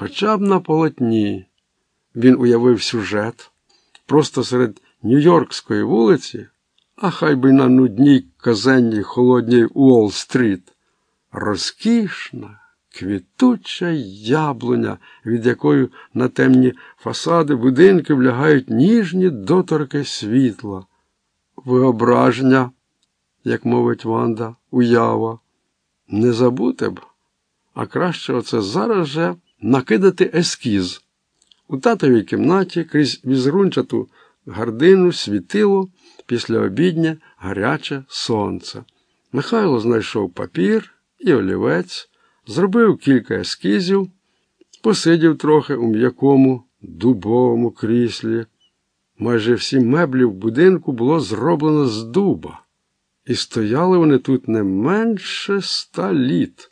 Хоча б на полотні. Він уявив сюжет просто серед Нью-Йоркської вулиці, а хай би на нудній казенній холодній Уолл-стріт. Розкішна, квітуча яблуня, від якої на темні фасади будинків лягають ніжні доторки світла, виображення, як мовить Ванда, уява. Не забути б, а краще оце зараз же накидати ескіз. У татовій кімнаті крізь візрунчату гардину світило після обідня гаряче сонце. Михайло знайшов папір і олівець, зробив кілька ескізів, посидів трохи у м'якому дубовому кріслі. Майже всі меблі в будинку було зроблено з дуба, і стояли вони тут не менше ста літ.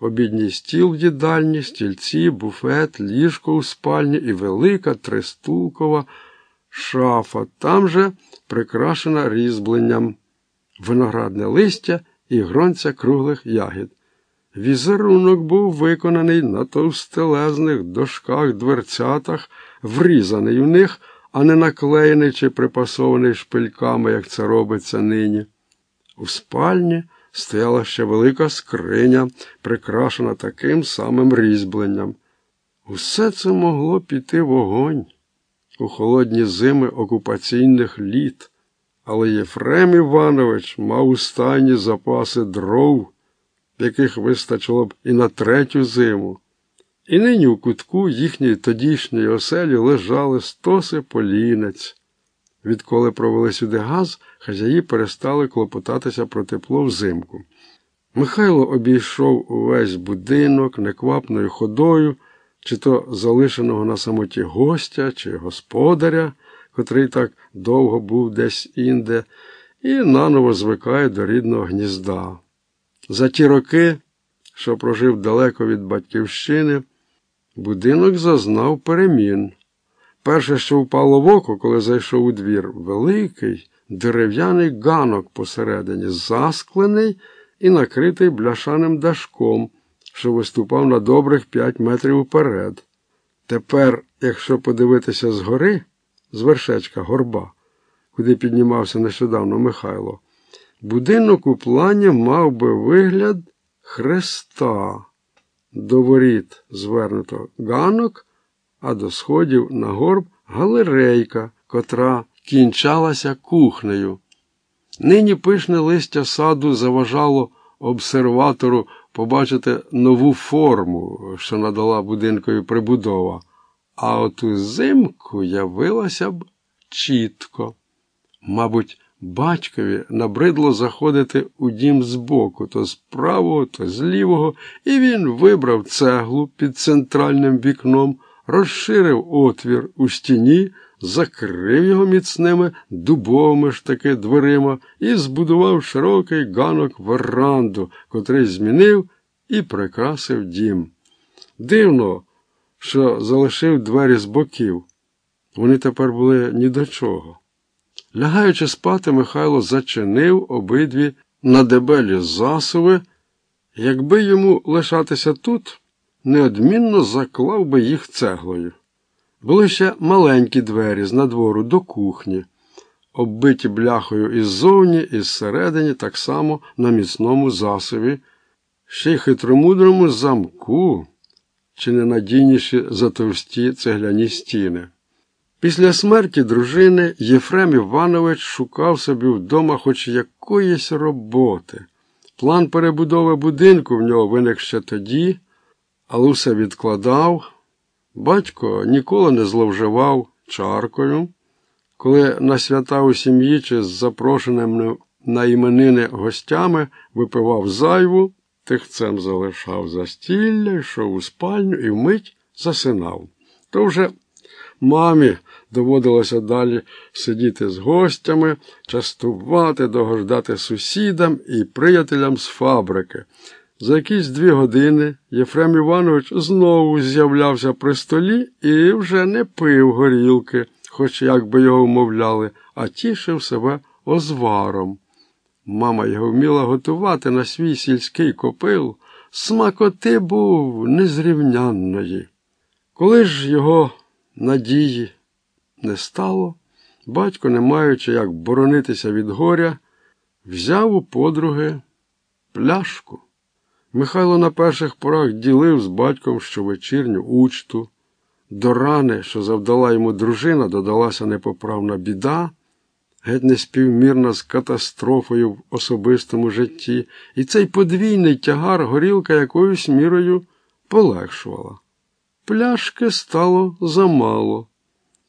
Обідній стіл в їдальні, стільці, буфет, ліжко у спальні і велика тристулкова шафа, там же прикрашена різьбленням, виноградне листя і гронця круглих ягід. Візерунок був виконаний на товстелезних дошках дверцятах, врізаний у них, а не наклеєний чи припасований шпильками, як це робиться нині. У спальні стояла ще велика скриня, прикрашена таким самим різьбленням. Усе це могло піти вогонь у холодні зими окупаційних літ, але Єфрем Іванович мав у стайні запаси дров, яких вистачило б і на третю зиму. І нині у кутку їхньої тодішньої оселі лежали стоси полінець. Відколи провели сюди газ, хазяї перестали клопотатися про тепло взимку. Михайло обійшов увесь будинок неквапною ходою, чи то залишеного на самоті гостя, чи господаря, котрий так довго був десь інде, і наново звикає до рідного гнізда. За ті роки, що прожив далеко від батьківщини, будинок зазнав перемін. Перше, що впало в око, коли зайшов у двір, великий дерев'яний ганок посередині, засклений і накритий бляшаним дашком, що виступав на добрих п'ять метрів уперед. Тепер, якщо подивитися згори, з вершечка горба, куди піднімався нещодавно Михайло, будинок у плані мав би вигляд хреста. До воріт звернуто ганок, а до сходів на горб галерейка, котра кінчалася кухнею. Нині пишне листя саду заважало обсерватору побачити нову форму, що надала будинкові прибудова, а от узимку явилася б чітко. Мабуть, батькові набридло заходити у дім збоку, то з правого, то з лівого, і він вибрав цеглу під центральним вікном, розширив отвір у стіні закрив його міцними дубовими ж таки дверима і збудував широкий ганок веранду, котрий змінив і прикрасив дім. Дивно, що залишив двері з боків. Вони тепер були ні до чого. Лягаючи спати, Михайло зачинив обидві на дебелі засуви. Якби йому лишатися тут, неодмінно заклав би їх цеглою. Були ще маленькі двері з надвору до кухні, оббиті бляхою іззовні і зсередині, так само на міцному засові, ще й хитромудрому замку, чи не надійніші за товсті цегляні стіни. Після смерті дружини Єфрем Іванович шукав собі вдома хоч якоїсь роботи. План перебудови будинку в нього виник ще тоді, але відкладав. Батько ніколи не зловживав чаркою, коли на свята у сім'ї чи з запрошеними на іменини гостями випивав зайву, тихцем залишав застілля, йшов у спальню і вмить засинав. То вже мамі доводилося далі сидіти з гостями, частувати, догождати сусідам і приятелям з фабрики. За якісь дві години Єфрем Іванович знову з'являвся при столі і вже не пив горілки, хоч як би його вмовляли, а тішив себе озваром. Мама його вміла готувати на свій сільський копил, смакоти був незрівнянної. Коли ж його надії не стало, батько, не маючи як боронитися від горя, взяв у подруги пляшку. Михайло на перших порах ділив з батьком щовечірню учту. До рани, що завдала йому дружина, додалася непоправна біда, геть неспівмірна з катастрофою в особистому житті, і цей подвійний тягар горілка якоюсь мірою полегшувала. Пляшки стало замало.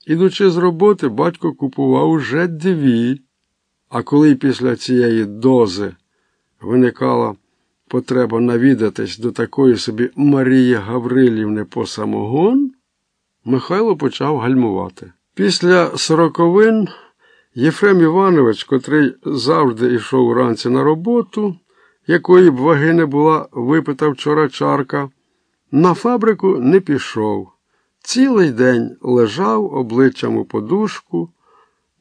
Ідучи з роботи, батько купував уже дві, а коли після цієї дози виникала потреба навідатись до такої собі Марії Гаврилівни по самогон, Михайло почав гальмувати. Після сороковин Єфрем Іванович, котрий завжди йшов вранці на роботу, якої б ваги не була випита вчора чарка, на фабрику не пішов. Цілий день лежав обличчям у подушку,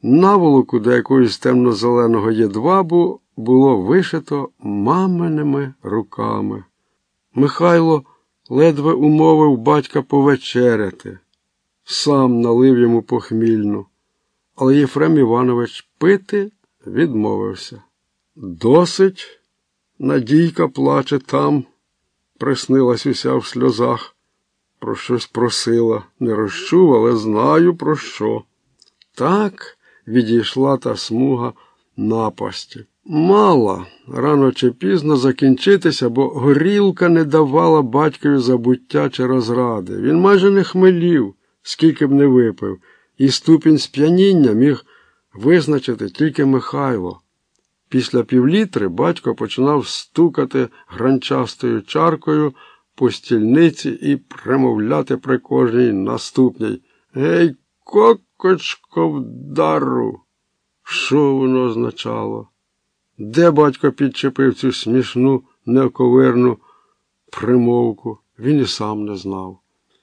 наволоку до якоїсь темно-зеленого єдвабу було вишито маминими руками. Михайло ледве умовив батька повечеряти, сам налив йому похмільну, але Єфрем Іванович пити відмовився. Досить, Надійка плаче там, приснилась уся в сльозах. Про щось просила, не розчув, але знаю про що. Так відійшла та смуга напасті. Мала рано чи пізно закінчитися, бо горілка не давала батькові забуття чи розради. Він майже не хмелів, скільки б не випив, і ступінь сп'яніння міг визначити тільки Михайло. Після півлітри батько починав стукати гранчастою чаркою по стільниці і примовляти при кожній наступній. Гей, кокочко вдару! Що воно означало? Де батько підчепив цю смішну, неоковирну примовку, він і сам не знав.